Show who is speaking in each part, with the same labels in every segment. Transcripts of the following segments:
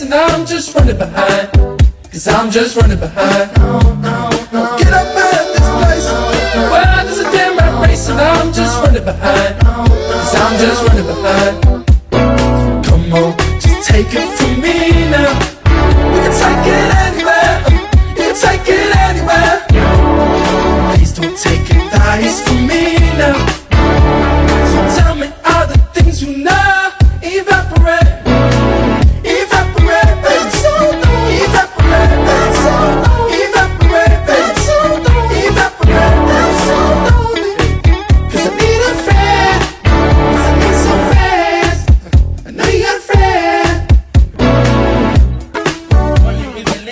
Speaker 1: I'm just running behind. Cause I'm just running behind. Get up out of this place. Well, there's a damn rat race, and I'm just running behind. Cause I'm just running behind. Come on, just take it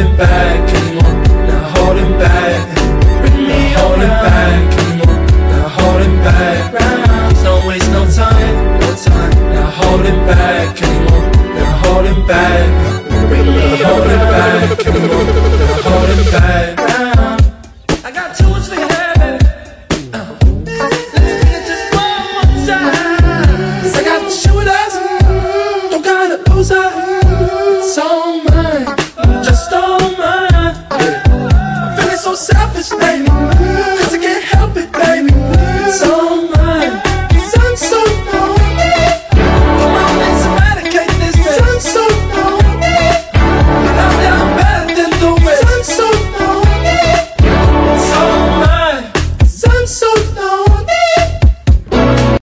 Speaker 1: Holding back anymore, not holding back. Bring me holding back anymore, not holding back. Please don't waste no time, no time. Not holding back anymore, not holding back.